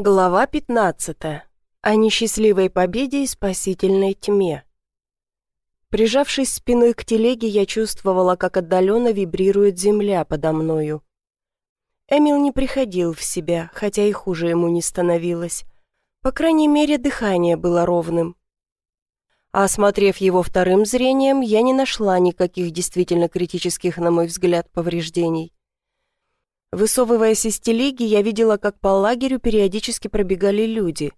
Глава 15. О несчастливой победе и спасительной тьме. Прижавшись спиной к телеге, я чувствовала, как отдаленно вибрирует земля подо мною. Эмил не приходил в себя, хотя и хуже ему не становилось. По крайней мере, дыхание было ровным. А осмотрев его вторым зрением, я не нашла никаких действительно критических, на мой взгляд, повреждений. Высовываясь из телеги, я видела, как по лагерю периодически пробегали люди.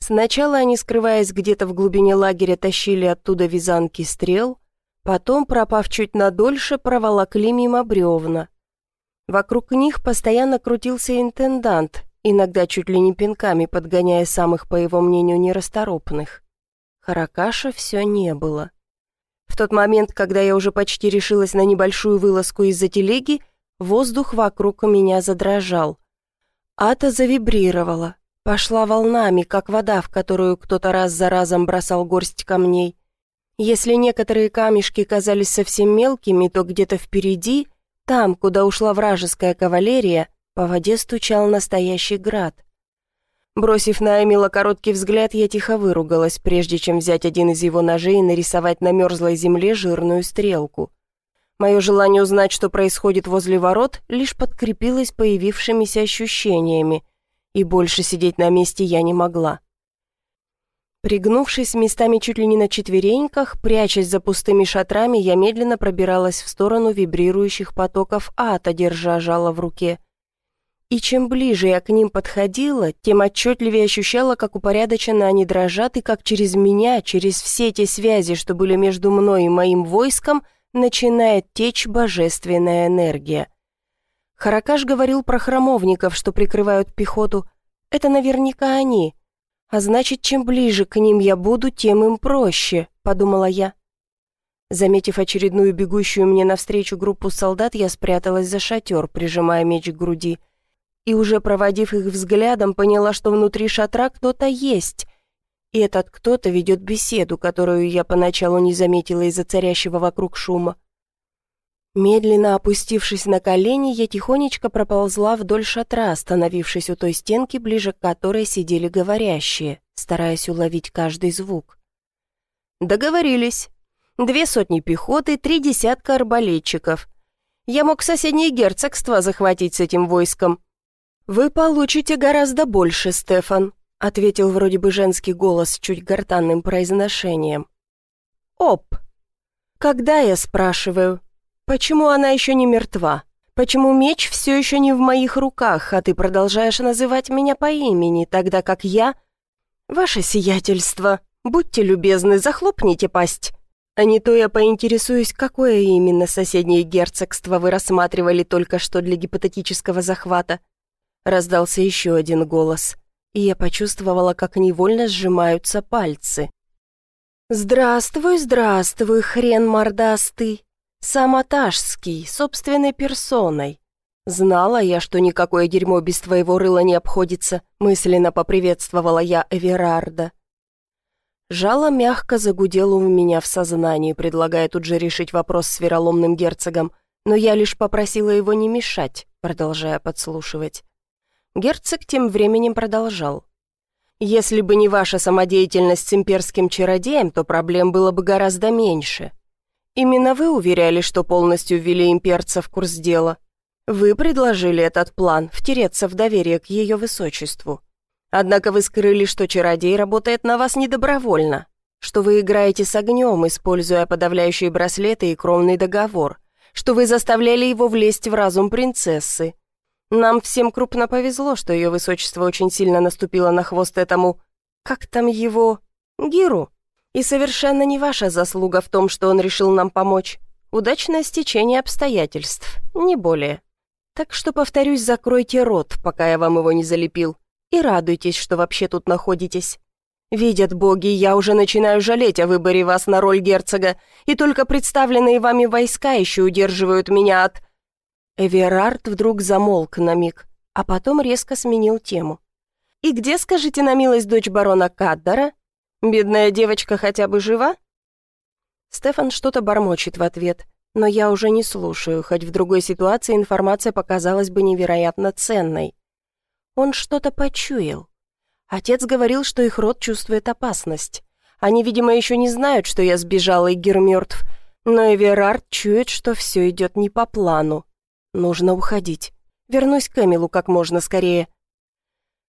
Сначала они, скрываясь где-то в глубине лагеря, тащили оттуда вязанки стрел, потом, пропав чуть надольше, проволокли мимо бревна. Вокруг них постоянно крутился интендант, иногда чуть ли не пинками подгоняя самых, по его мнению, нерасторопных. Харакаша все не было. В тот момент, когда я уже почти решилась на небольшую вылазку из-за телеги, Воздух вокруг меня задрожал. Ата завибрировала, пошла волнами, как вода, в которую кто-то раз за разом бросал горсть камней. Если некоторые камешки казались совсем мелкими, то где-то впереди, там, куда ушла вражеская кавалерия, по воде стучал настоящий град. Бросив на Эмила короткий взгляд, я тихо выругалась, прежде чем взять один из его ножей и нарисовать на мерзлой земле жирную стрелку. Мое желание узнать, что происходит возле ворот, лишь подкрепилось появившимися ощущениями, и больше сидеть на месте я не могла. Пригнувшись местами чуть ли не на четвереньках, прячась за пустыми шатрами, я медленно пробиралась в сторону вибрирующих потоков ада, держа жало в руке. И чем ближе я к ним подходила, тем отчетливее ощущала, как упорядоченно они дрожат, и как через меня, через все те связи, что были между мной и моим войском – начинает течь божественная энергия. Харакаш говорил про храмовников, что прикрывают пехоту. Это наверняка они. А значит, чем ближе к ним я буду, тем им проще, подумала я. Заметив очередную бегущую мне навстречу группу солдат, я спряталась за шатер, прижимая меч к груди. И уже проводив их взглядом, поняла, что внутри шатра кто-то есть — и этот кто-то ведет беседу, которую я поначалу не заметила из-за царящего вокруг шума. Медленно опустившись на колени, я тихонечко проползла вдоль шатра, остановившись у той стенки, ближе к которой сидели говорящие, стараясь уловить каждый звук. Договорились. Две сотни пехоты, три десятка арбалетчиков. Я мог соседнее герцогство захватить с этим войском. Вы получите гораздо больше, Стефан, ответил вроде бы женский голос с чуть гортанным произношением. «Оп! Когда я спрашиваю? Почему она еще не мертва? Почему меч все еще не в моих руках, а ты продолжаешь называть меня по имени, тогда как я...» «Ваше сиятельство, будьте любезны, захлопните пасть!» А не то я поинтересуюсь, какое именно соседнее герцогство вы рассматривали только что для гипотетического захвата. Раздался еще один голос и я почувствовала, как невольно сжимаются пальцы. «Здравствуй, здравствуй, хрен мордастый! Самотажский, собственной персоной. Знала я, что никакое дерьмо без твоего рыла не обходится», мысленно поприветствовала я Эверарда. Жало мягко загудело у меня в сознании, предлагая тут же решить вопрос с вероломным герцогом, но я лишь попросила его не мешать, продолжая подслушивать. Герцог тем временем продолжал. «Если бы не ваша самодеятельность с имперским чародеем, то проблем было бы гораздо меньше. Именно вы уверяли, что полностью ввели имперца в курс дела. Вы предложили этот план, втереться в доверие к ее высочеству. Однако вы скрыли, что чародей работает на вас недобровольно, что вы играете с огнем, используя подавляющие браслеты и кровный договор, что вы заставляли его влезть в разум принцессы, нам всем крупно повезло, что ее высочество очень сильно наступило на хвост этому... Как там его... Гиру. И совершенно не ваша заслуга в том, что он решил нам помочь. Удачное стечение обстоятельств, не более. Так что, повторюсь, закройте рот, пока я вам его не залепил. И радуйтесь, что вообще тут находитесь. Видят боги, я уже начинаю жалеть о выборе вас на роль герцога, и только представленные вами войска еще удерживают меня от... Эверард вдруг замолк на миг, а потом резко сменил тему. «И где, скажите на милость, дочь барона Каддара? Бедная девочка хотя бы жива?» Стефан что-то бормочет в ответ, но я уже не слушаю, хоть в другой ситуации информация показалась бы невероятно ценной. Он что-то почуял, Отец говорил, что их род чувствует опасность. Они, видимо, еще не знают, что я сбежала и Гир мертв, но Эверард чует, что все идет не по плану. Нужно уходить. Вернусь к Эмилу как можно скорее.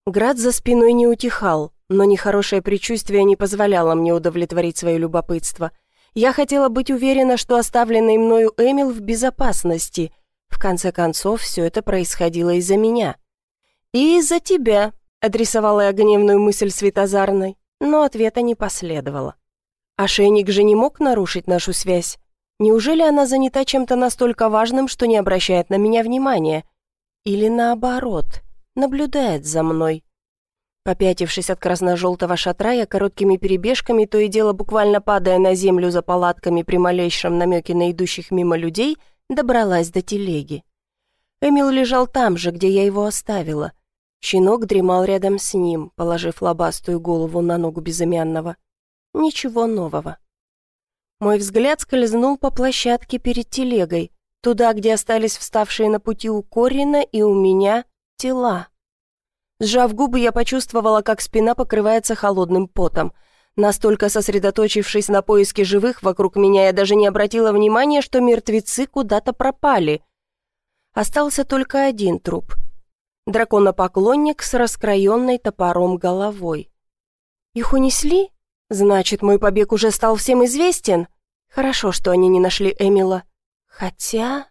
Град за спиной не утихал, но нехорошее предчувствие не позволяло мне удовлетворить свое любопытство. Я хотела быть уверена, что оставленный мною Эмил в безопасности. В конце концов, все это происходило из-за меня. «И из-за тебя», — адресовала я гневную мысль Светозарной, но ответа не последовало. Ошейник же не мог нарушить нашу связь. Неужели она занята чем-то настолько важным, что не обращает на меня внимания? Или наоборот, наблюдает за мной? Попятившись от красно-желтого шатра, я короткими перебежками, то и дело буквально падая на землю за палатками при малейшем намеке на идущих мимо людей, добралась до телеги. Эмил лежал там же, где я его оставила. Щенок дремал рядом с ним, положив лобастую голову на ногу безымянного. Ничего нового. Мой взгляд скользнул по площадке перед телегой, туда, где остались вставшие на пути у Корина и у меня тела. Сжав губы, я почувствовала, как спина покрывается холодным потом. Настолько сосредоточившись на поиске живых вокруг меня, я даже не обратила внимания, что мертвецы куда-то пропали. Остался только один труп. Драконопоклонник с раскроенной топором головой. Их унесли? Значит, мой побег уже стал всем известен? Хорошо, что они не нашли Эмила. Хотя...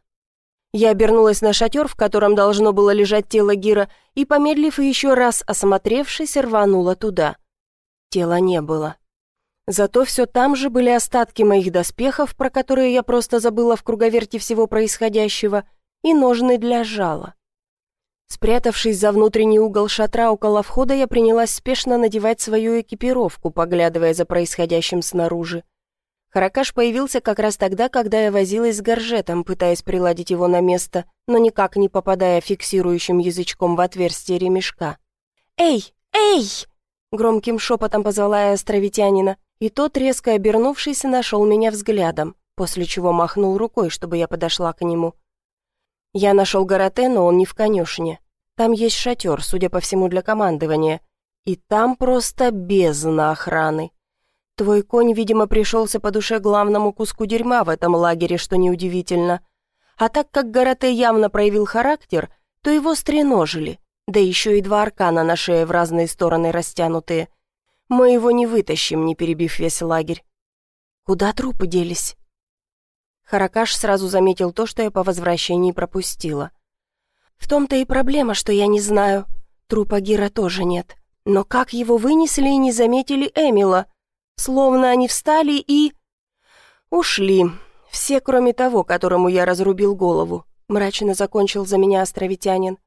Я обернулась на шатер, в котором должно было лежать тело Гира, и, помедлив и еще раз осмотревшись, рванула туда. Тела не было. Зато все там же были остатки моих доспехов, про которые я просто забыла в круговерте всего происходящего, и ножны для жала. Спрятавшись за внутренний угол шатра около входа, я принялась спешно надевать свою экипировку, поглядывая за происходящим снаружи. Каракаш появился как раз тогда, когда я возилась с горжетом, пытаясь приладить его на место, но никак не попадая фиксирующим язычком в отверстие ремешка. «Эй! Эй!» Громким шепотом позвала я островитянина, и тот, резко обернувшись, нашел меня взглядом, после чего махнул рукой, чтобы я подошла к нему. Я нашел Гарате, но он не в конюшне. Там есть шатер, судя по всему, для командования. И там просто бездна охраны. Твой конь, видимо, пришелся по душе главному куску дерьма в этом лагере, что неудивительно. А так как Гарате явно проявил характер, то его стреножили, да еще и два аркана на шее в разные стороны растянутые. Мы его не вытащим, не перебив весь лагерь. Куда трупы делись? Харакаш сразу заметил то, что я по возвращении пропустила. В том-то и проблема, что я не знаю. Трупа Гира тоже нет. Но как его вынесли и не заметили Эмила? Словно они встали и... Ушли. Все, кроме того, которому я разрубил голову. Мрачно закончил за меня островитянин.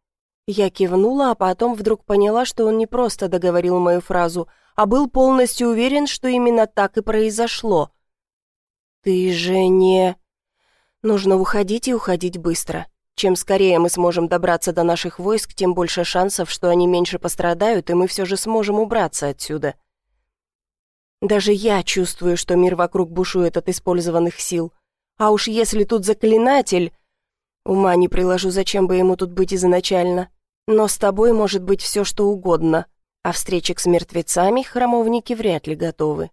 Я кивнула, а потом вдруг поняла, что он не просто договорил мою фразу, а был полностью уверен, что именно так и произошло. «Ты же не...» «Нужно уходить и уходить быстро. Чем скорее мы сможем добраться до наших войск, тем больше шансов, что они меньше пострадают, и мы все же сможем убраться отсюда». Даже я чувствую, что мир вокруг бушует от использованных сил. А уж если тут заклинатель... Ума не приложу, зачем бы ему тут быть изначально. Но с тобой может быть все, что угодно. А встречек с мертвецами храмовники вряд ли готовы.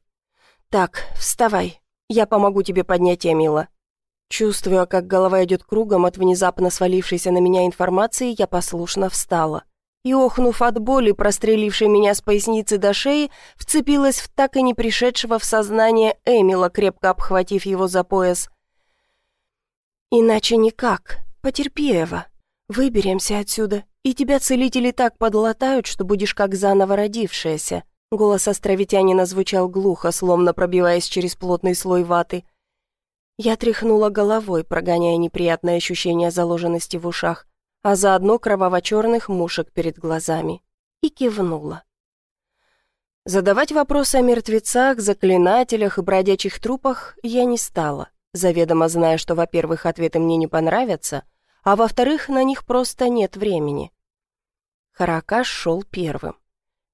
Так, вставай. Я помогу тебе поднять Эмила. Чувствуя, как голова идет кругом от внезапно свалившейся на меня информации, я послушно встала и, охнув от боли, прострелившей меня с поясницы до шеи, вцепилась в так и не пришедшего в сознание Эмила, крепко обхватив его за пояс. «Иначе никак. Потерпи, Эва. Выберемся отсюда, и тебя целители так подлатают, что будешь как заново родившаяся». Голос островитянина звучал глухо, словно пробиваясь через плотный слой ваты. Я тряхнула головой, прогоняя неприятное ощущение заложенности в ушах а заодно кроваво-черных мушек перед глазами, и кивнула. Задавать вопросы о мертвецах, заклинателях и бродячих трупах я не стала, заведомо зная, что, во-первых, ответы мне не понравятся, а во-вторых, на них просто нет времени. Харакаш шел первым.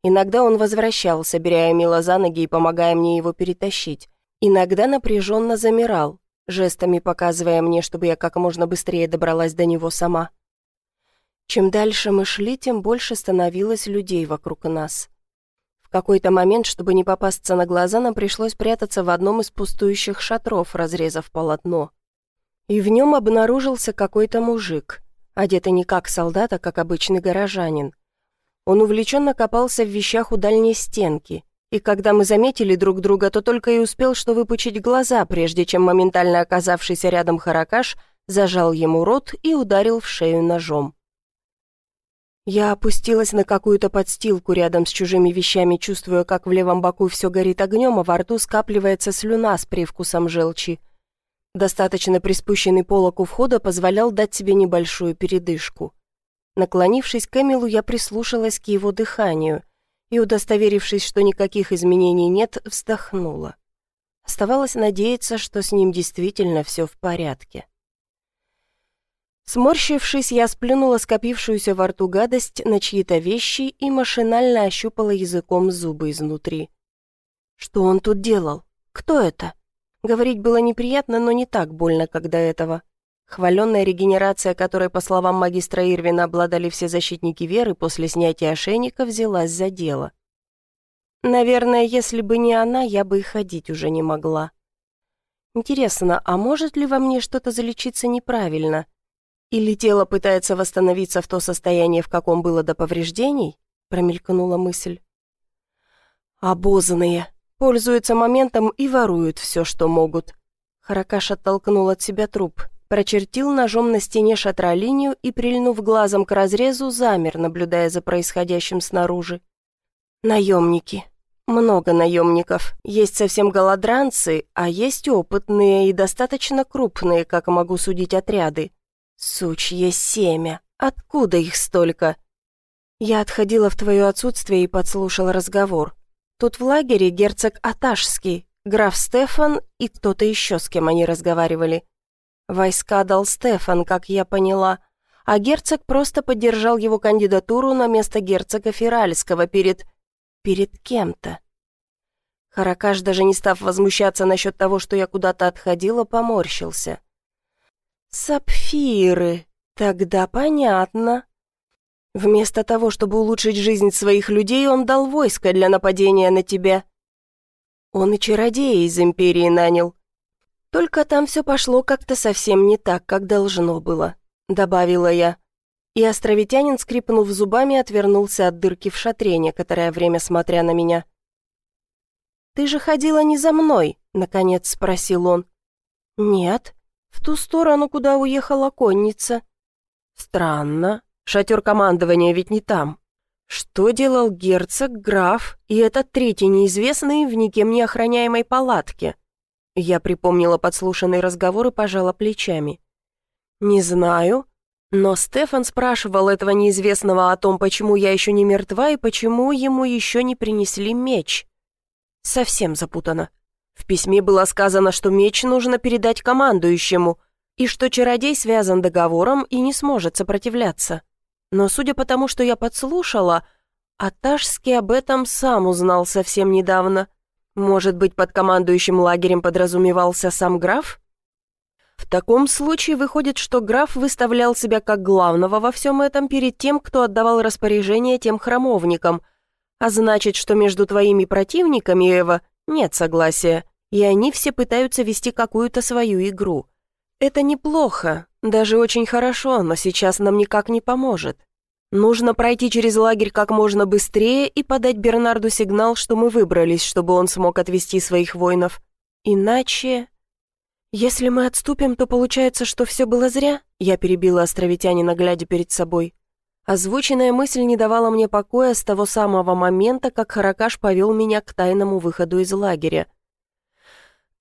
Иногда он возвращался, беря Эмила за ноги и помогая мне его перетащить. Иногда напряженно замирал, жестами показывая мне, чтобы я как можно быстрее добралась до него сама. Чем дальше мы шли, тем больше становилось людей вокруг нас. какой-то момент, чтобы не попасться на глаза, нам пришлось прятаться в одном из пустующих шатров, разрезав полотно. И в нем обнаружился какой-то мужик, одетый не как солдат, а как обычный горожанин. Он увлеченно копался в вещах у дальней стенки, и когда мы заметили друг друга, то только и успел что выпучить глаза, прежде чем моментально оказавшийся рядом Харакаш зажал ему рот и ударил в шею ножом. Я опустилась на какую-то подстилку рядом с чужими вещами, чувствуя, как в левом боку все горит огнем, а во рту скапливается слюна с привкусом желчи. Достаточно приспущенный полок у входа позволял дать себе небольшую передышку. Наклонившись к Эмилу, я прислушалась к его дыханию и, удостоверившись, что никаких изменений нет, вздохнула. Оставалось надеяться, что с ним действительно все в порядке. Сморщившись, я сплюнула скопившуюся во рту гадость на чьи-то вещи и машинально ощупала языком зубы изнутри. Что он тут делал? Кто это? Говорить было неприятно, но не так больно, как до этого. Хваленная регенерация, которой, по словам магистра Ирвина, обладали все защитники веры после снятия ошейника, взялась за дело. Наверное, если бы не она, я бы и ходить уже не могла. Интересно, а может ли во мне что-то залечиться неправильно? Или тело пытается восстановиться в то состояние, в каком было до повреждений? Промелькнула мысль. Обозанные. Пользуются моментом и воруют все, что могут. Харакаш оттолкнул от себя труп, прочертил ножом на стене шатра линию и, прильнув глазом к разрезу, замер, наблюдая за происходящим снаружи. Наемники. Много наемников. Есть совсем голодранцы, а есть опытные и достаточно крупные, как могу судить, отряды. «Сучье семя! Откуда их столько?» Я отходила в твое отсутствие и подслушал разговор. Тут в лагере герцог Аташский, граф Стефан и кто-то еще, с кем они разговаривали. Войска дал Стефан, как я поняла, а герцог просто поддержал его кандидатуру на место герцога Феральского перед... перед кем-то. Харакаш, даже не став возмущаться насчет того, что я куда-то отходила, поморщился. «Сапфиры. Тогда понятно». Вместо того, чтобы улучшить жизнь своих людей, он дал войско для нападения на тебя. Он и чародея из Империи нанял. Только там все пошло как-то совсем не так, как должно было», — добавила я. И островитянин, скрипнув зубами, отвернулся от дырки в шатре, некоторое время смотря на меня. «Ты же ходила не за мной?» — наконец спросил он. «Нет», в ту сторону, куда уехала конница. Странно. Шатер командования ведь не там. Что делал герцог, граф и этот третий неизвестный в никем не охраняемой палатке? Я припомнила подслушанный разговор и пожала плечами. Не знаю, но Стефан спрашивал этого неизвестного о том, почему я еще не мертва и почему ему еще не принесли меч. Совсем запутано. В письме было сказано, что меч нужно передать командующему, и что чародей связан договором и не сможет сопротивляться. Но судя по тому, что я подслушала, Аташский об этом сам узнал совсем недавно. Может быть, под командующим лагерем подразумевался сам граф? В таком случае выходит, что граф выставлял себя как главного во всем этом перед тем, кто отдавал распоряжение тем храмовникам, а значит, что между твоими противниками, Эва, нет согласия, и они все пытаются вести какую-то свою игру. Это неплохо, даже очень хорошо, но сейчас нам никак не поможет. Нужно пройти через лагерь как можно быстрее и подать Бернарду сигнал, что мы выбрались, чтобы он смог отвести своих воинов. Иначе... Если мы отступим, то получается, что все было зря? Я перебила островитянина, глядя перед собой. Озвученная мысль не давала мне покоя с того самого момента, как Харакаш повел меня к тайному выходу из лагеря.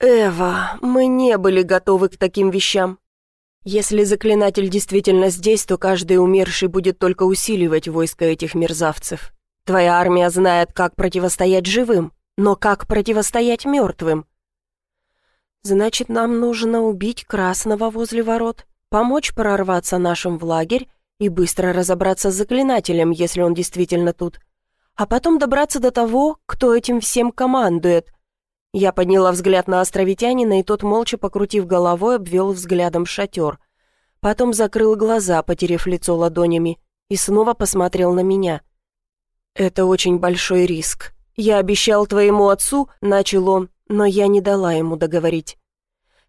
«Эва, мы не были готовы к таким вещам. Если заклинатель действительно здесь, то каждый умерший будет только усиливать войско этих мерзавцев. Твоя армия знает, как противостоять живым, но как противостоять мертвым?» «Значит, нам нужно убить Красного возле ворот, помочь прорваться нашим в лагерь и быстро разобраться с заклинателем, если он действительно тут. А потом добраться до того, кто этим всем командует. Я подняла взгляд на островитянина, и тот, молча покрутив головой, обвел взглядом шатер. Потом закрыл глаза, потеряв лицо ладонями, и снова посмотрел на меня. «Это очень большой риск. «Я обещал твоему отцу», — начал он, но я не дала ему договорить.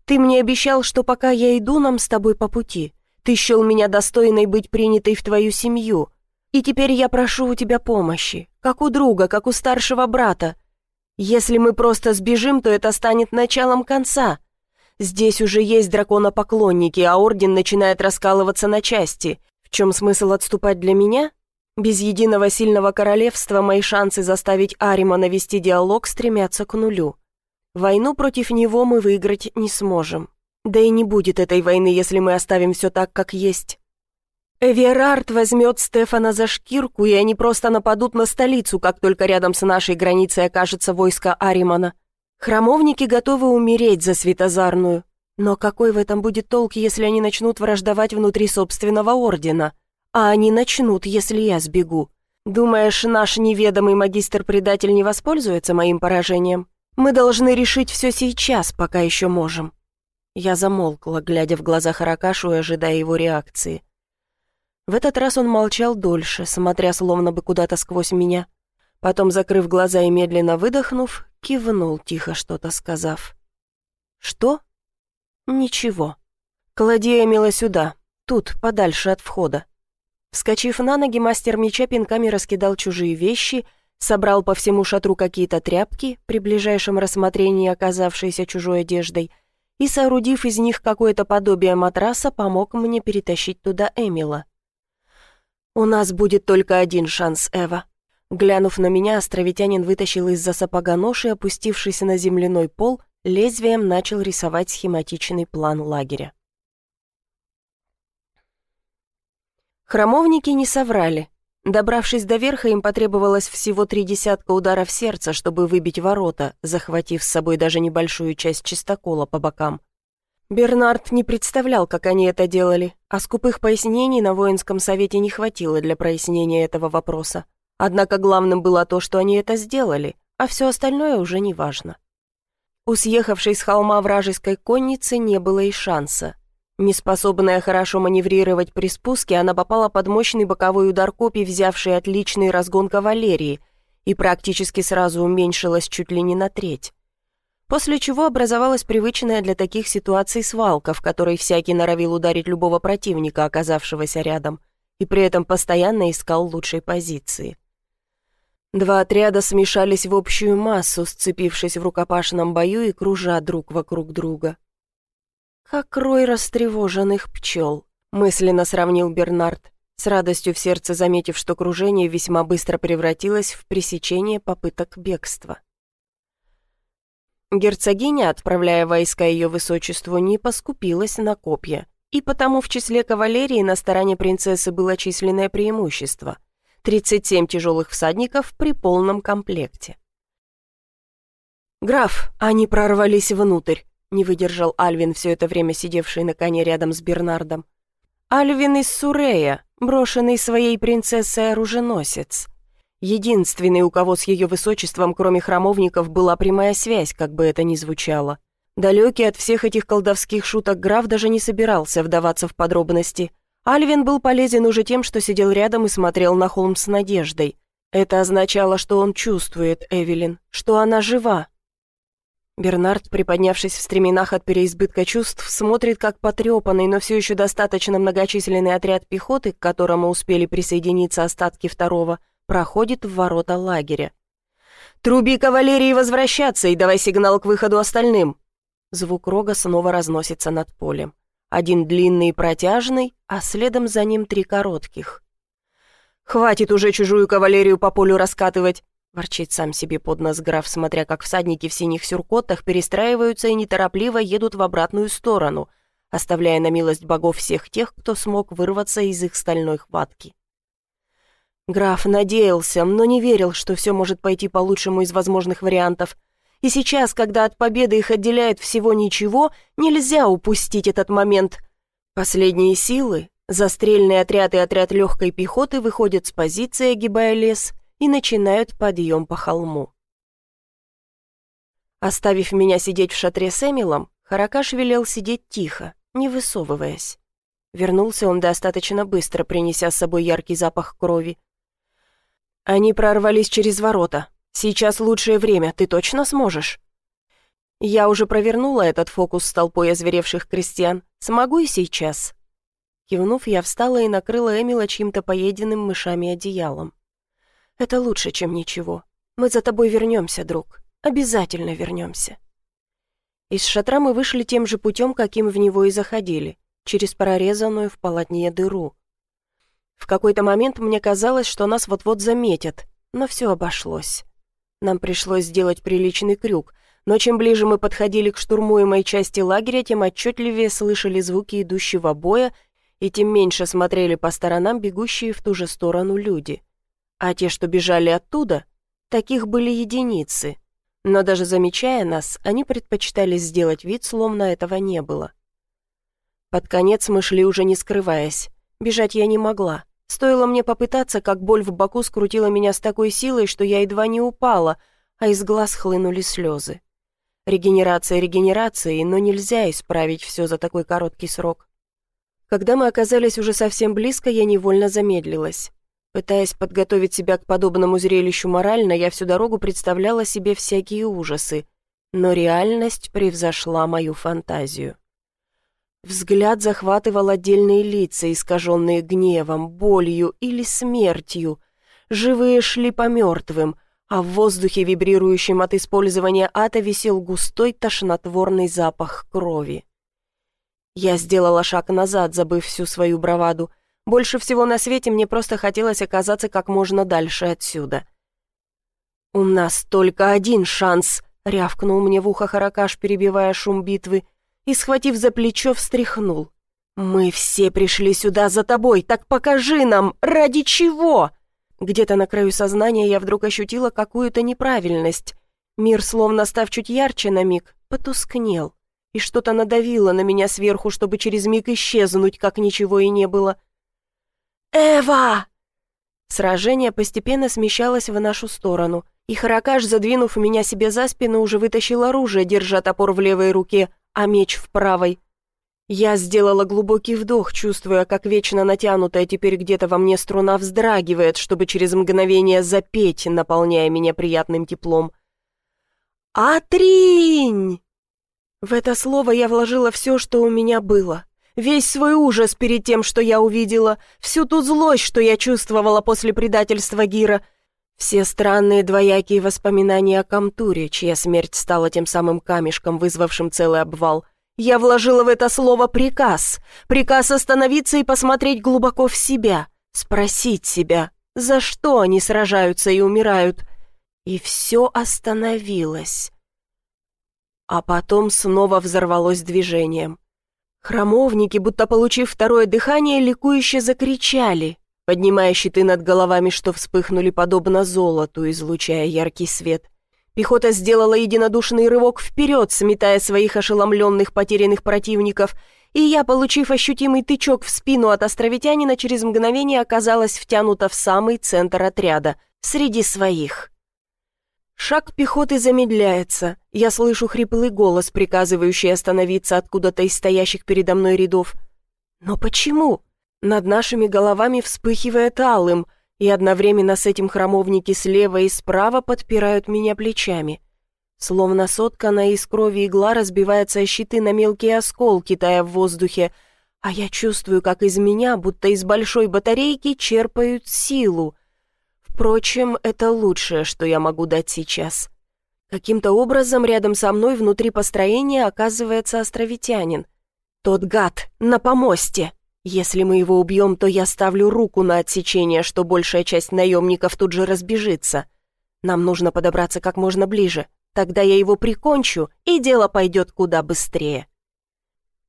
«Ты мне обещал, что пока я иду, нам с тобой по пути. Ты счел меня достойной быть принятой в твою семью. И теперь я прошу у тебя помощи, как у друга, как у старшего брата. Если мы просто сбежим, то это станет началом конца. Здесь уже есть драконопоклонники, а орден начинает раскалываться на части. В чем смысл отступать для меня? Без единого сильного королевства мои шансы заставить Арима навести диалог стремятся к нулю. Войну против него мы выиграть не сможем. Да и не будет этой войны, если мы оставим все так, как есть. Эверард возьмет Стефана за шкирку, и они просто нападут на столицу, как только рядом с нашей границей окажется войско Аримана. Храмовники готовы умереть за Светозарную. Но какой в этом будет толк, если они начнут враждовать внутри собственного ордена? А они начнут, если я сбегу. Думаешь, наш неведомый магистр-предатель не воспользуется моим поражением? Мы должны решить все сейчас, пока еще можем. Я замолкла, глядя в глаза Харакашу и ожидая его реакции. В этот раз он молчал дольше, смотря словно бы куда-то сквозь меня. Потом, закрыв глаза и медленно выдохнув, кивнул, тихо что-то сказав. «Что?» «Ничего. Клади Эмила сюда, тут, подальше от входа». Вскочив на ноги, мастер меча пинками раскидал чужие вещи, собрал по всему шатру какие-то тряпки, при ближайшем рассмотрении оказавшиеся чужой одеждой, и, соорудив из них какое-то подобие матраса, помог мне перетащить туда Эмила. «У нас будет только один шанс, Эва». Глянув на меня, островитянин вытащил из-за сапога нож и, опустившись на земляной пол, лезвием начал рисовать схематичный план лагеря. Храмовники не соврали. Добравшись до верха, им потребовалось всего три десятка ударов сердца, чтобы выбить ворота, захватив с собой даже небольшую часть чистокола по бокам. Бернард не представлял, как они это делали, а скупых пояснений на воинском совете не хватило для прояснения этого вопроса. Однако главным было то, что они это сделали, а все остальное уже не важно. У съехавшей с холма вражеской конницы не было и шанса. Неспособная хорошо маневрировать при спуске, она попала под мощный боковой удар копий, взявший отличный разгон кавалерии, и практически сразу уменьшилась чуть ли не на треть после чего образовалась привычная для таких ситуаций свалка, в которой всякий норовил ударить любого противника, оказавшегося рядом, и при этом постоянно искал лучшей позиции. Два отряда смешались в общую массу, сцепившись в рукопашном бою и кружа друг вокруг друга. «Как рой растревоженных пчел», — мысленно сравнил Бернард, с радостью в сердце заметив, что кружение весьма быстро превратилось в пресечение попыток бегства. Герцогиня, отправляя войска ее высочеству, не поскупилась на копья, и потому в числе кавалерии на стороне принцессы было численное преимущество — 37 тяжелых всадников при полном комплекте. «Граф, они прорвались внутрь», — не выдержал Альвин, все это время сидевший на коне рядом с Бернардом. «Альвин из Сурея, брошенный своей принцессой оруженосец. Единственный, у кого с ее высочеством, кроме храмовников, была прямая связь, как бы это ни звучало. Далекий от всех этих колдовских шуток граф даже не собирался вдаваться в подробности. Альвин был полезен уже тем, что сидел рядом и смотрел на холм с надеждой. Это означало, что он чувствует Эвелин, что она жива. Бернард, приподнявшись в стременах от переизбытка чувств, смотрит, как потрепанный, но все еще достаточно многочисленный отряд пехоты, к которому успели присоединиться остатки второго, проходит в ворота лагеря. «Труби кавалерии возвращаться и давай сигнал к выходу остальным!» Звук рога снова разносится над полем. Один длинный и протяжный, а следом за ним три коротких. «Хватит уже чужую кавалерию по полю раскатывать!» Ворчит сам себе под нос граф, смотря как всадники в синих сюркотах перестраиваются и неторопливо едут в обратную сторону, оставляя на милость богов всех тех, кто смог вырваться из их стальной хватки. Граф надеялся, но не верил, что все может пойти по лучшему из возможных вариантов. И сейчас, когда от победы их отделяет всего ничего, нельзя упустить этот момент. Последние силы, застрельный отряд и отряд легкой пехоты выходят с позиции, огибая лес, и начинают подъем по холму. Оставив меня сидеть в шатре с Эмилом, Харакаш велел сидеть тихо, не высовываясь. Вернулся он достаточно быстро, принеся с собой яркий запах крови, они прорвались через ворота. Сейчас лучшее время, ты точно сможешь?» Я уже провернула этот фокус с толпой озверевших крестьян. Смогу и сейчас. Кивнув, я встала и накрыла Эмила чьим-то поеденным мышами одеялом. «Это лучше, чем ничего. Мы за тобой вернемся, друг. Обязательно вернемся». Из шатра мы вышли тем же путем, каким в него и заходили, через прорезанную в полотне дыру. В какой-то момент мне казалось, что нас вот-вот заметят, но все обошлось. Нам пришлось сделать приличный крюк, но чем ближе мы подходили к штурмуемой части лагеря, тем отчетливее слышали звуки идущего боя и тем меньше смотрели по сторонам бегущие в ту же сторону люди. А те, что бежали оттуда, таких были единицы. Но даже замечая нас, они предпочитали сделать вид, словно этого не было. Под конец мы шли уже не скрываясь. Бежать я не могла. Стоило мне попытаться, как боль в боку скрутила меня с такой силой, что я едва не упала, а из глаз хлынули слезы. Регенерация регенерацией, но нельзя исправить все за такой короткий срок. Когда мы оказались уже совсем близко, я невольно замедлилась. Пытаясь подготовить себя к подобному зрелищу морально, я всю дорогу представляла себе всякие ужасы, но реальность превзошла мою фантазию. Взгляд захватывал отдельные лица, искаженные гневом, болью или смертью. Живые шли по мертвым — а в воздухе, вибрирующем от использования ата, висел густой тошнотворный запах крови. Я сделала шаг назад, забыв всю свою браваду. Больше всего на свете мне просто хотелось оказаться как можно дальше отсюда. «У нас только один шанс», — рявкнул мне в ухо Харакаш, перебивая шум битвы, и, схватив за плечо, встряхнул. «Мы все пришли сюда за тобой, так покажи нам, ради чего?» Где-то на краю сознания я вдруг ощутила какую-то неправильность. Мир, словно став чуть ярче на миг, потускнел, и что-то надавило на меня сверху, чтобы через миг исчезнуть, как ничего и не было. «Эва!» Сражение постепенно смещалось в нашу сторону, и Харакаш, задвинув меня себе за спину, уже вытащил оружие, держа топор в левой руке, а меч в правой. Я сделала глубокий вдох, чувствуя, как вечно натянутая теперь где-то во мне струна вздрагивает, чтобы через мгновение запеть, наполняя меня приятным теплом. «Атринь!» В это слово я вложила все, что у меня было. Весь свой ужас перед тем, что я увидела, всю ту злость, что я чувствовала после предательства Гира, все странные двоякие воспоминания о Камтуре, чья смерть стала тем самым камешком, вызвавшим целый обвал — я вложила в это слово приказ. Приказ остановиться и посмотреть глубоко в себя. Спросить себя, за что они сражаются и умирают. И все остановилось. А потом снова взорвалось движением. Храмовники, будто получив второе дыхание, ликующе закричали, поднимая щиты над головами, что вспыхнули подобно золоту, излучая яркий свет. Пехота сделала единодушный рывок вперед, сметая своих ошеломленных потерянных противников, и я, получив ощутимый тычок в спину от островитянина, через мгновение оказалась втянута в самый центр отряда, среди своих. Шаг пехоты замедляется. Я слышу хриплый голос, приказывающий остановиться откуда-то из стоящих передо мной рядов. Но почему? Над нашими головами вспыхивает алым — и одновременно с этим храмовники слева и справа подпирают меня плечами. Словно сотканная из крови игла разбивается о щиты на мелкие осколки, тая в воздухе, а я чувствую, как из меня, будто из большой батарейки, черпают силу. Впрочем, это лучшее, что я могу дать сейчас. Каким-то образом рядом со мной внутри построения оказывается островитянин. Тот гад на помосте. Если мы его убьем, то я ставлю руку на отсечение, что большая часть наемников тут же разбежится. Нам нужно подобраться как можно ближе. Тогда я его прикончу, и дело пойдет куда быстрее.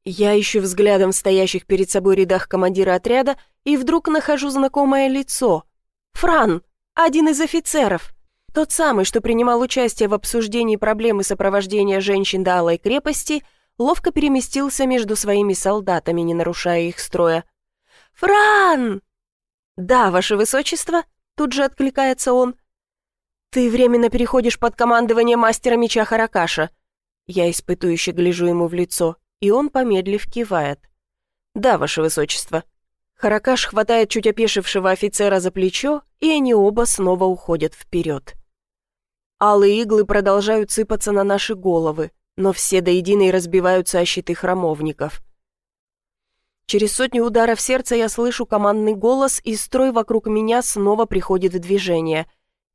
Я ищу взглядом стоящих перед собой рядах командира отряда и вдруг нахожу знакомое лицо. Фран, один из офицеров. Тот самый, что принимал участие в обсуждении проблемы сопровождения женщин до Алой крепости – ловко переместился между своими солдатами, не нарушая их строя. «Фран!» «Да, ваше высочество», — тут же откликается он. «Ты временно переходишь под командование мастера меча Харакаша». Я испытующе гляжу ему в лицо, и он, помедлив, кивает. «Да, ваше высочество». Харакаш хватает чуть опешившего офицера за плечо, и они оба снова уходят вперед. Алые иглы продолжают сыпаться на наши головы, но все до единой разбиваются о щиты храмовников. Через сотню ударов сердца я слышу командный голос, и строй вокруг меня снова приходит в движение.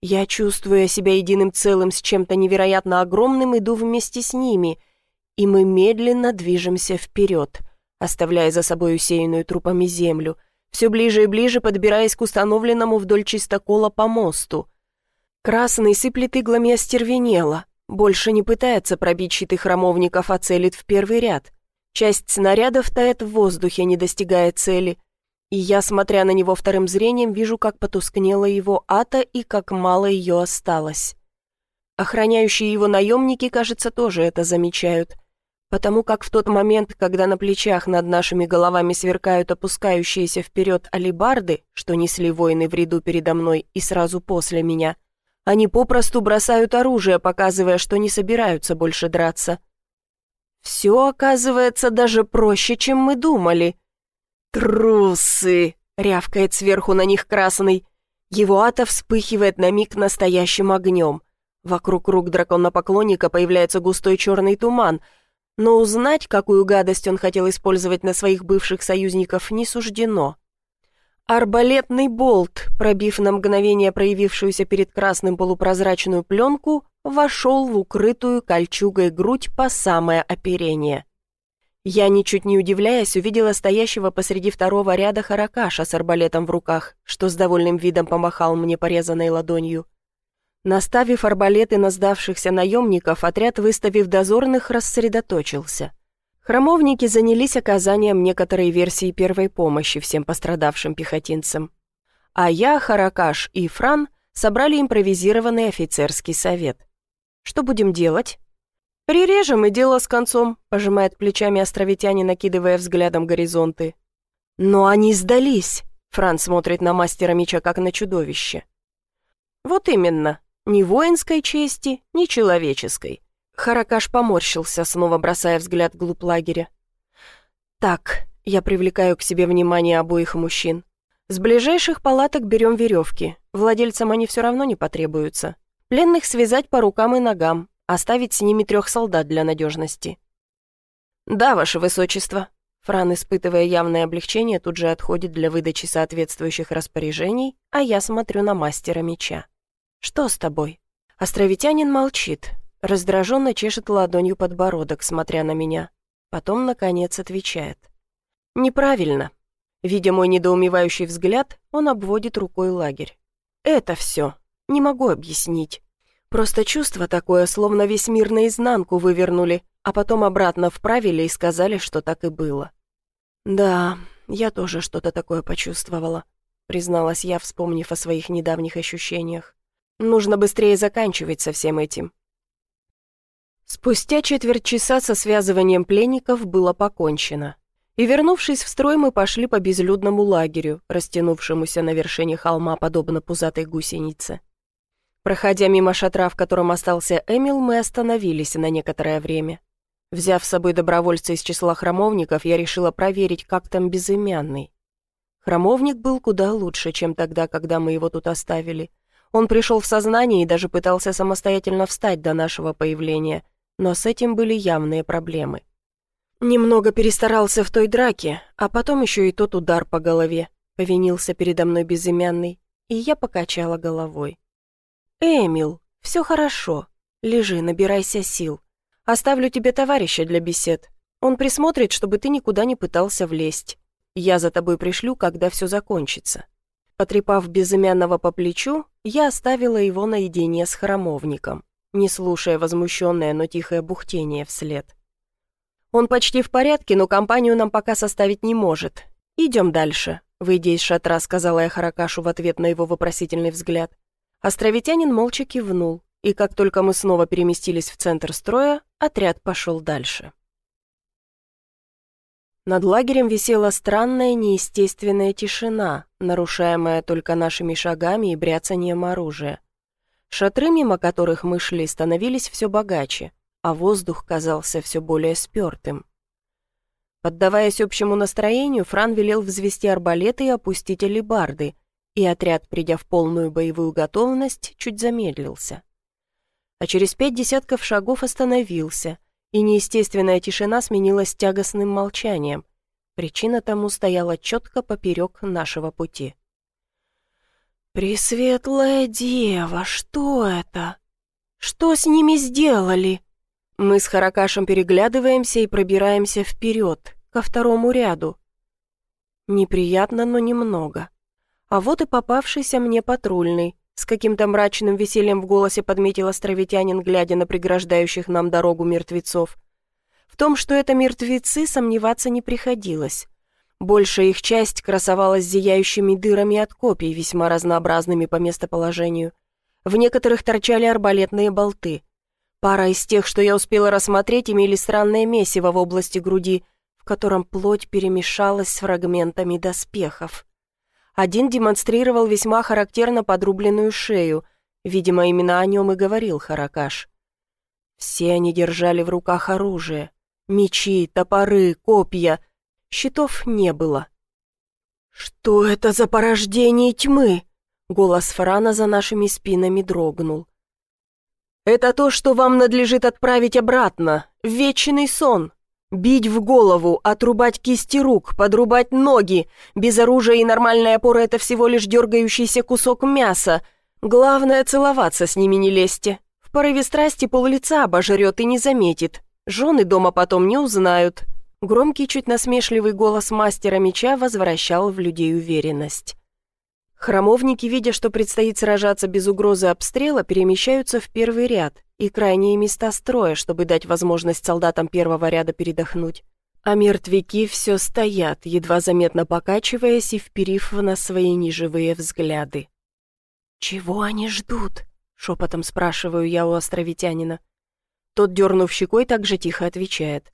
Я, чувствуя себя единым целым с чем-то невероятно огромным, иду вместе с ними, и мы медленно движемся вперед, оставляя за собой усеянную трупами землю, все ближе и ближе подбираясь к установленному вдоль чистокола помосту — Красный сыплет иглами остервенело. Больше не пытается пробить щиты храмовников, а целит в первый ряд. Часть снарядов тает в воздухе, не достигая цели. И я, смотря на него вторым зрением, вижу, как потускнела его ата и как мало ее осталось. Охраняющие его наемники, кажется, тоже это замечают. Потому как в тот момент, когда на плечах над нашими головами сверкают опускающиеся вперед алибарды, что несли воины в ряду передо мной и сразу после меня – они попросту бросают оружие, показывая, что не собираются больше драться. Все оказывается даже проще, чем мы думали. «Трусы!» — рявкает сверху на них красный. Его ата вспыхивает на миг настоящим огнем. Вокруг рук дракона-поклонника появляется густой черный туман, но узнать, какую гадость он хотел использовать на своих бывших союзников, не суждено. Арбалетный болт, пробив на мгновение проявившуюся перед красным полупрозрачную пленку, вошел в укрытую кольчугой грудь по самое оперение. Я, ничуть не удивляясь, увидела стоящего посреди второго ряда Харакаша с арбалетом в руках, что с довольным видом помахал мне порезанной ладонью. Наставив арбалеты на сдавшихся наемников, отряд, выставив дозорных, рассредоточился. Храмовники занялись оказанием некоторой версии первой помощи всем пострадавшим пехотинцам. А я, Харакаш и Фран собрали импровизированный офицерский совет. «Что будем делать?» «Прирежем и дело с концом», — пожимает плечами островитяне, накидывая взглядом горизонты. «Но они сдались», — Фран смотрит на мастера меча как на чудовище. «Вот именно. Ни воинской чести, ни человеческой. Харакаш поморщился, снова бросая взгляд вглубь лагеря. «Так, я привлекаю к себе внимание обоих мужчин. С ближайших палаток берем веревки. Владельцам они все равно не потребуются. Пленных связать по рукам и ногам, оставить с ними трех солдат для надежности». «Да, ваше высочество». Фран, испытывая явное облегчение, тут же отходит для выдачи соответствующих распоряжений, а я смотрю на мастера меча. «Что с тобой?» Островитянин молчит, Раздраженно чешет ладонью подбородок, смотря на меня. Потом, наконец, отвечает. «Неправильно». Видя мой недоумевающий взгляд, он обводит рукой лагерь. «Это все. Не могу объяснить. Просто чувство такое, словно весь мир наизнанку вывернули, а потом обратно вправили и сказали, что так и было». «Да, я тоже что-то такое почувствовала», призналась я, вспомнив о своих недавних ощущениях. «Нужно быстрее заканчивать со всем этим. Спустя четверть часа со связыванием пленников было покончено. И вернувшись в строй, мы пошли по безлюдному лагерю, растянувшемуся на вершине холма, подобно пузатой гусенице. Проходя мимо шатра, в котором остался Эмил, мы остановились на некоторое время. Взяв с собой добровольца из числа храмовников, я решила проверить, как там безымянный. Храмовник был куда лучше, чем тогда, когда мы его тут оставили. Он пришел в сознание и даже пытался самостоятельно встать до нашего появления — но с этим были явные проблемы. Немного перестарался в той драке, а потом еще и тот удар по голове, повинился передо мной безымянный, и я покачала головой. «Эмил, все хорошо. Лежи, набирайся сил. Оставлю тебе товарища для бесед. Он присмотрит, чтобы ты никуда не пытался влезть. Я за тобой пришлю, когда все закончится». Потрепав безымянного по плечу, я оставила его наедине с храмовником не слушая возмущенное, но тихое бухтение вслед. «Он почти в порядке, но компанию нам пока составить не может. Идем дальше», — выйдя из шатра, сказала я Харакашу в ответ на его вопросительный взгляд. Островитянин молча кивнул, и как только мы снова переместились в центр строя, отряд пошел дальше. Над лагерем висела странная неестественная тишина, нарушаемая только нашими шагами и бряцанием оружия. Шатры, мимо которых мы шли, становились все богаче, а воздух казался все более спертым. Поддаваясь общему настроению, Фран велел взвести арбалеты и опустить алебарды, и отряд, придя в полную боевую готовность, чуть замедлился. а через пять десятков шагов остановился, и неестественная тишина сменилась тягостным молчанием. Причина тому стояла четко поперек нашего пути. «Пресветлая дева, что это? Что с ними сделали?» Мы с Харакашем переглядываемся и пробираемся вперед, ко второму ряду. Неприятно, но немного. А вот и попавшийся мне патрульный. С каким-то мрачным весельем в голосе подметил островитянин, глядя на преграждающих нам дорогу мертвецов. В том, что это мертвецы, сомневаться не приходилось. Большая их часть красовалась зияющими дырами от копий, весьма разнообразными по местоположению. В некоторых торчали арбалетные болты. Пара из тех, что я успела рассмотреть, имели странное месиво в области груди, в котором плоть перемешалась с фрагментами доспехов. Один демонстрировал весьма характерно подрубленную шею. Видимо, именно о нем и говорил Харакаш. Все они держали в руках оружие. Мечи, топоры, копья. Щитов не было. «Что это за порождение тьмы?» Голос Франа за нашими спинами дрогнул. «Это то, что вам надлежит отправить обратно, в вечный сон», Бить в голову, отрубать кисти рук, подрубать ноги. Без оружия и нормальной опоры это всего лишь дергающийся кусок мяса. Главное, целоваться с ними не лезьте. В порыве страсти пол лица обожрет и не заметит. Жены дома потом не узнают. Громкий, чуть насмешливый голос мастера меча возвращал в людей уверенность. Храмовники, видя, что предстоит сражаться без угрозы обстрела, перемещаются в первый ряд и крайние места строя, чтобы дать возможность солдатам первого ряда передохнуть. А мертвяки все стоят, едва заметно покачиваясь и вперив в нас свои неживые взгляды. «Чего они ждут?» — шепотом спрашиваю я у островитянина. Тот, дернув щекой, так же тихо отвечает.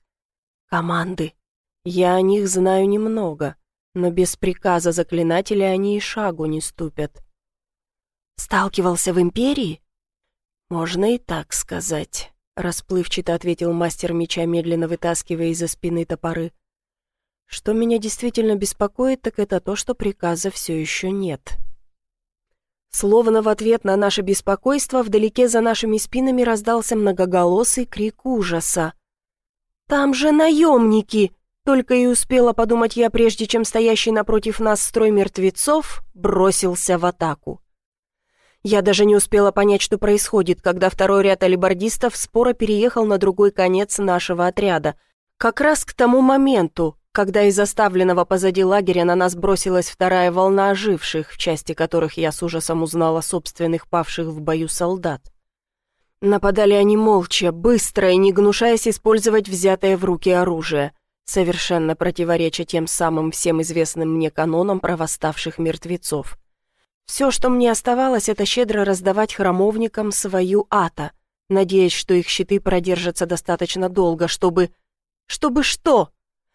«Команды. Я о них знаю немного» но без приказа заклинателя они и шагу не ступят. «Сталкивался в Империи?» «Можно и так сказать», — расплывчато ответил мастер меча, медленно вытаскивая из-за спины топоры. «Что меня действительно беспокоит, так это то, что приказа все еще нет». Словно в ответ на наше беспокойство вдалеке за нашими спинами раздался многоголосый крик ужаса. «Там же наемники!» Только и успела подумать я, прежде чем стоящий напротив нас строй мертвецов бросился в атаку. Я даже не успела понять, что происходит, когда второй ряд алибардистов споро переехал на другой конец нашего отряда. Как раз к тому моменту, когда из оставленного позади лагеря на нас бросилась вторая волна оживших, в части которых я с ужасом узнала собственных павших в бою солдат. Нападали они молча, быстро и не гнушаясь использовать взятое в руки оружие – совершенно противореча тем самым всем известным мне канонам про восставших мертвецов. Все, что мне оставалось, это щедро раздавать храмовникам свою ата, надеясь, что их щиты продержатся достаточно долго, чтобы... Чтобы что?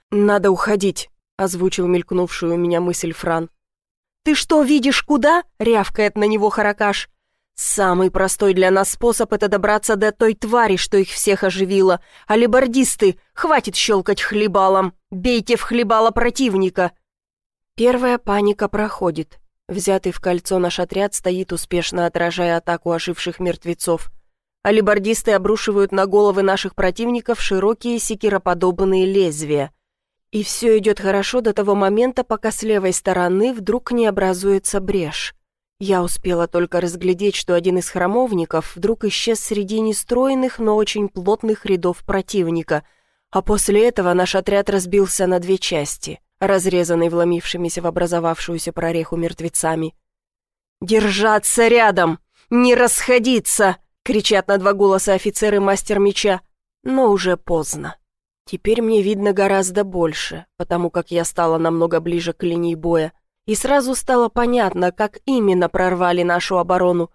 «Надо уходить», — озвучил мелькнувшую у меня мысль Фран. «Ты что, видишь, куда?» — рявкает на него Харакаш. Самый простой для нас способ — это добраться до той твари, что их всех оживила. Алибардисты, хватит щелкать хлебалом, бейте в хлебало противника. Первая паника проходит. Взятый в кольцо наш отряд стоит, успешно отражая атаку оживших мертвецов. Алибардисты обрушивают на головы наших противников широкие секироподобные лезвия. И все идет хорошо до того момента, пока с левой стороны вдруг не образуется брешь. Я успела только разглядеть, что один из храмовников вдруг исчез среди нестроенных, но очень плотных рядов противника, а после этого наш отряд разбился на две части, разрезанный вломившимися в образовавшуюся прореху мертвецами. «Держаться рядом! Не расходиться!» — кричат на два голоса офицеры мастер меча. Но уже поздно. Теперь мне видно гораздо больше, потому как я стала намного ближе к линии боя и сразу стало понятно, как именно прорвали нашу оборону.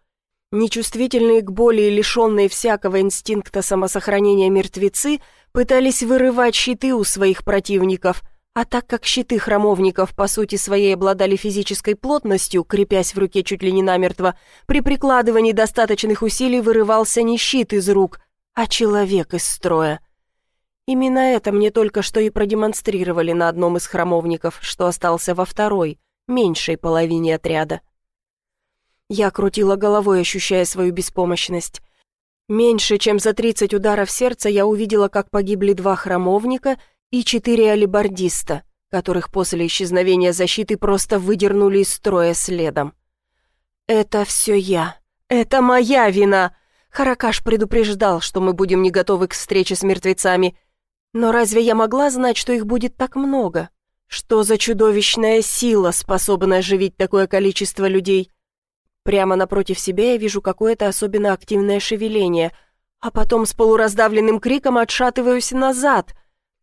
Нечувствительные к боли и лишенные всякого инстинкта самосохранения мертвецы пытались вырывать щиты у своих противников, а так как щиты храмовников по сути своей обладали физической плотностью, крепясь в руке чуть ли не намертво, при прикладывании достаточных усилий вырывался не щит из рук, а человек из строя. Именно это мне только что и продемонстрировали на одном из храмовников, что остался во второй – меньшей половине отряда. Я крутила головой, ощущая свою беспомощность. Меньше чем за 30 ударов сердца я увидела, как погибли два храмовника и четыре алибардиста, которых после исчезновения защиты просто выдернули из строя следом. «Это все я. Это моя вина!» Харакаш предупреждал, что мы будем не готовы к встрече с мертвецами. Но разве я могла знать, что их будет так много? Что за чудовищная сила способна оживить такое количество людей? Прямо напротив себя я вижу какое-то особенно активное шевеление, а потом с полураздавленным криком отшатываюсь назад.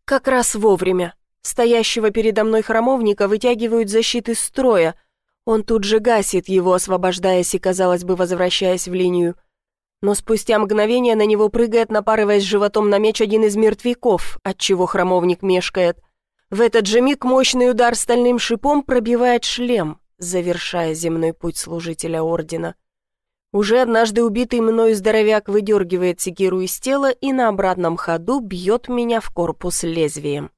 Как раз вовремя. Стоящего передо мной храмовника вытягивают защиты строя. Он тут же гасит его, освобождаясь и, казалось бы, возвращаясь в линию. Но спустя мгновение на него прыгает, напарываясь животом на меч один из мертвяков, отчего храмовник мешкает. В этот же миг мощный удар стальным шипом пробивает шлем завершая земной путь служителя ордена. Уже однажды убитый мною здоровяк выдергивает секиру из тела и на обратном ходу бьет меня в корпус лезвием.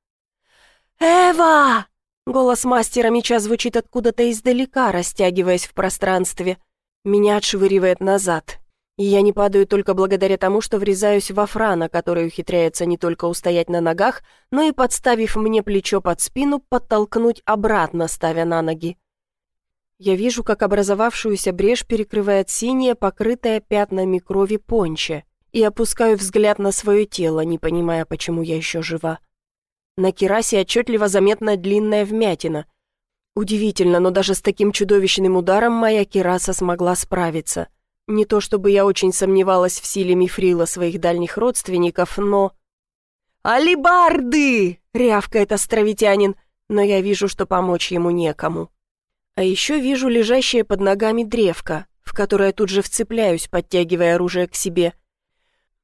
«Эва!» Голос мастера меча звучит откуда-то издалека, растягиваясь в пространстве. Меня отшвыривает назад. И я не падаю только благодаря тому, что врезаюсь во Франа, который ухитряется не только устоять на ногах, но и, подставив мне плечо под спину, подтолкнуть обратно, ставя на ноги. Я вижу, как образовавшуюся брешь перекрывает синее, покрытое пятнами крови понче, и опускаю взгляд на свое тело, не понимая, почему я еще жива. На керасе отчетливо заметна длинная вмятина. Удивительно, но даже с таким чудовищным ударом моя кераса смогла справиться. Не то чтобы я очень сомневалась в силе мифрила своих дальних родственников, но... «Алибарды!» — рявкает островитянин, но я вижу, что помочь ему некому. А еще вижу лежащее под ногами древко, в которое тут же вцепляюсь, подтягивая оружие к себе.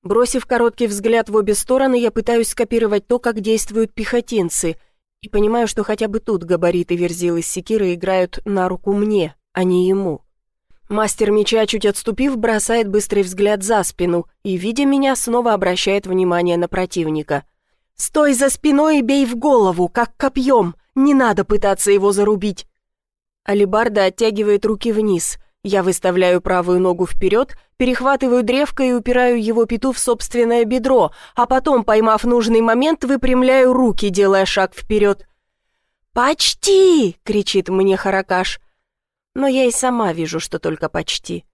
Бросив короткий взгляд в обе стороны, я пытаюсь скопировать то, как действуют пехотинцы, и понимаю, что хотя бы тут габариты верзилы секиры играют на руку мне, а не ему. Мастер меча, чуть отступив, бросает быстрый взгляд за спину и, видя меня, снова обращает внимание на противника. «Стой за спиной и бей в голову, как копьем! Не надо пытаться его зарубить!» Алибарда оттягивает руки вниз. Я выставляю правую ногу вперед, перехватываю древко и упираю его пету в собственное бедро, а потом, поймав нужный момент, выпрямляю руки, делая шаг вперед. «Почти!» — кричит мне Харакаш. Но я и сама вижу, что только почти.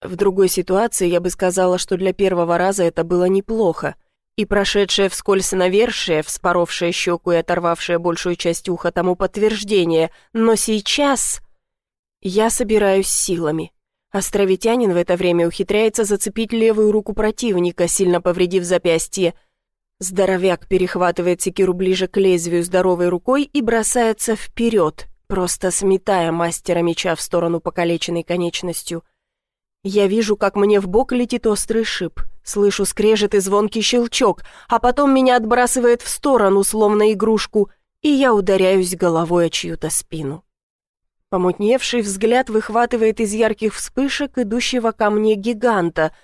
В другой ситуации я бы сказала, что для первого раза это было неплохо и прошедшая вскользь навершие, вспоровшая щеку и оторвавшая большую часть уха тому подтверждение, но сейчас я собираюсь силами. Островитянин в это время ухитряется зацепить левую руку противника, сильно повредив запястье. Здоровяк перехватывает секиру ближе к лезвию здоровой рукой и бросается вперед, просто сметая мастера меча в сторону покалеченной конечностью. Я вижу, как мне в бок летит острый шип — Слышу скрежет и звонкий щелчок, а потом меня отбрасывает в сторону, словно игрушку, и я ударяюсь головой о чью-то спину. Помутневший взгляд выхватывает из ярких вспышек идущего ко мне гиганта,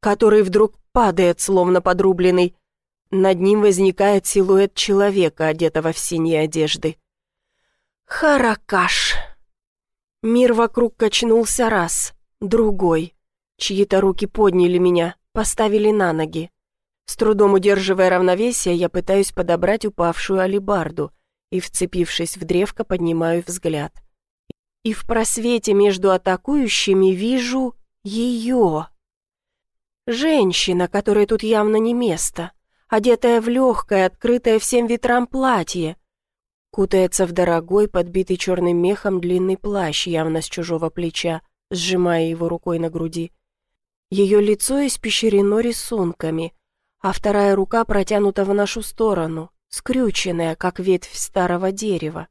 который вдруг падает, словно подрубленный. Над ним возникает силуэт человека, одетого в синие одежды. Харакаш. Мир вокруг качнулся раз, другой. Чьи-то руки подняли меня, поставили на ноги. С трудом удерживая равновесие, я пытаюсь подобрать упавшую алибарду и, вцепившись в древко, поднимаю взгляд. И в просвете между атакующими вижу ее. Женщина, которой тут явно не место, одетая в легкое, открытое всем ветрам платье, кутается в дорогой, подбитый черным мехом длинный плащ, явно с чужого плеча, сжимая его рукой на груди. Ее лицо испещрено рисунками, а вторая рука протянута в нашу сторону, скрюченная, как ветвь старого дерева.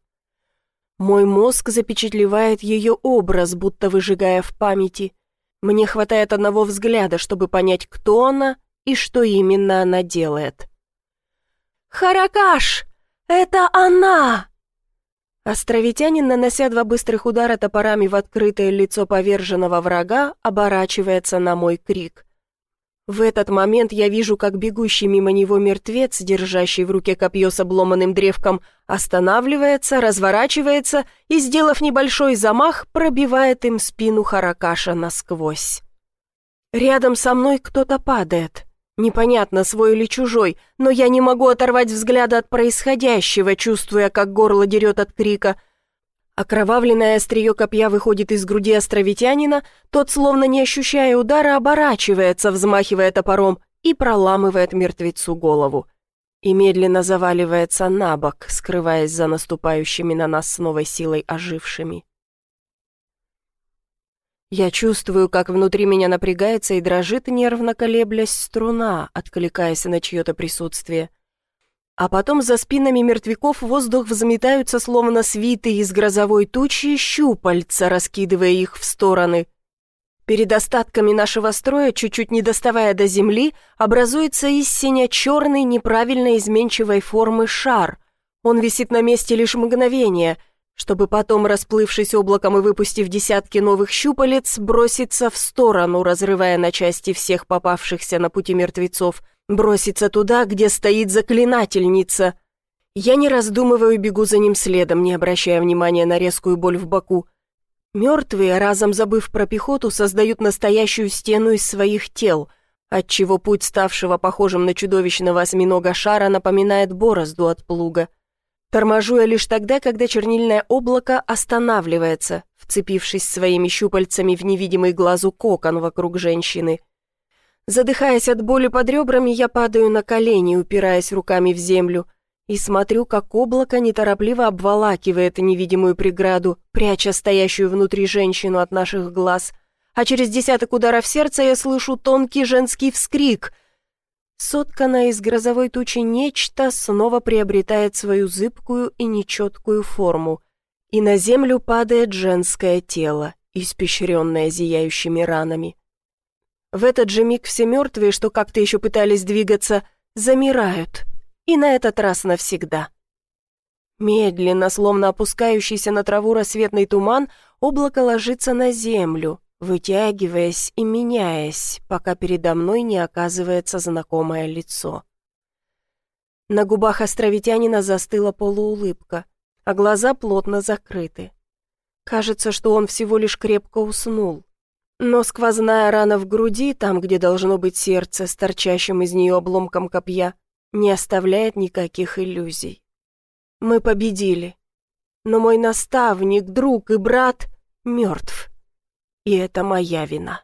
Мой мозг запечатлевает ее образ, будто выжигая в памяти. Мне хватает одного взгляда, чтобы понять, кто она и что именно она делает. «Харакаш! Это она!» Островитянин, нанося два быстрых удара топорами в открытое лицо поверженного врага, оборачивается на мой крик. В этот момент я вижу, как бегущий мимо него мертвец, держащий в руке копье с обломанным древком, останавливается, разворачивается и, сделав небольшой замах, пробивает им спину Харакаша насквозь. Рядом со мной кто-то падает. Непонятно, свой или чужой, но я не могу оторвать взгляда от происходящего, чувствуя, как горло дерет от крика. Окровавленное острие копья выходит из груди островитянина, тот, словно не ощущая удара, оборачивается, взмахивая топором, и проламывает мертвецу голову. И медленно заваливается на бок, скрываясь за наступающими на нас с новой силой ожившими. Я чувствую, как внутри меня напрягается и дрожит, нервно колеблясь струна, откликаясь на чье-то присутствие. А потом за спинами мертвяков воздух взметаются, словно свиты из грозовой тучи, щупальца, раскидывая их в стороны. Перед остатками нашего строя, чуть-чуть не доставая до земли, образуется из синя-черной неправильно изменчивой формы шар. Он висит на месте лишь мгновение — чтобы потом, расплывшись облаком и выпустив десятки новых щупалец, броситься в сторону, разрывая на части всех попавшихся на пути мертвецов, броситься туда, где стоит заклинательница. Я не раздумываю, бегу за ним следом, не обращая внимания на резкую боль в боку. Мертвые, разом забыв про пехоту, создают настоящую стену из своих тел, отчего путь ставшего похожим на чудовищного осьминога шара напоминает борозду от плуга. Торможу я лишь тогда, когда чернильное облако останавливается, вцепившись своими щупальцами в невидимый глазу кокон вокруг женщины. Задыхаясь от боли под ребрами, я падаю на колени, упираясь руками в землю, и смотрю, как облако неторопливо обволакивает невидимую преграду, пряча стоящую внутри женщину от наших глаз. А через десяток ударов сердца я слышу тонкий женский вскрик — Сотканное из грозовой тучи нечто снова приобретает свою зыбкую и нечеткую форму, и на землю падает женское тело, испещренное зияющими ранами. В этот же миг все мертвые, что как-то еще пытались двигаться, замирают, и на этот раз навсегда. Медленно, словно опускающийся на траву рассветный туман, облако ложится на землю, вытягиваясь и меняясь, пока передо мной не оказывается знакомое лицо. На губах островитянина застыла полуулыбка, а глаза плотно закрыты. Кажется, что он всего лишь крепко уснул. Но сквозная рана в груди, там, где должно быть сердце, с торчащим из нее обломком копья, не оставляет никаких иллюзий. Мы победили. Но мой наставник, друг и брат мертв. И это моя вина.